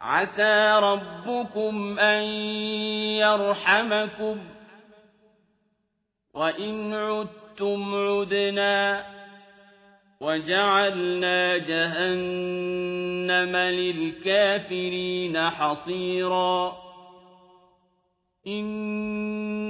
عسى ربكم أن يرحمكم. وإن عدتم عدنا وجعلنا جهنم للكافرين حصيرا. إن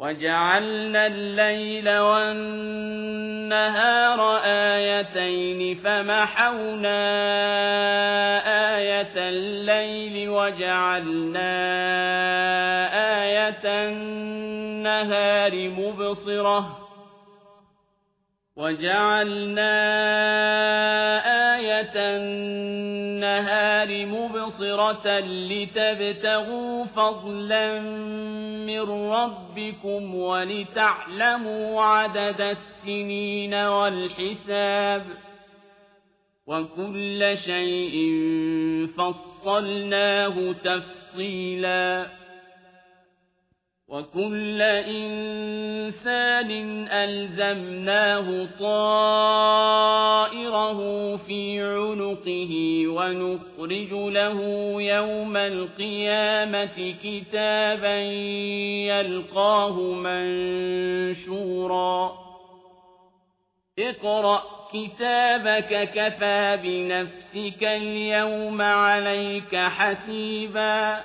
وجعلنا الليل والنهار آيتين فمحونا آية الليل وجعلنا آية النهار مبصرة وجعلنا آية النهار مبصرة لتبتغوا فضلا من ربكم ولتعلموا عدد السنين والحساب وكل شيء فصلناه تفصيلا وكل إنسان ألزمناه في عنقه ونخرج له يوم القيامة كتابا يلقاه منشورا. اقرأ كتابك كفى بنفسك اليوم عليك حسيبا.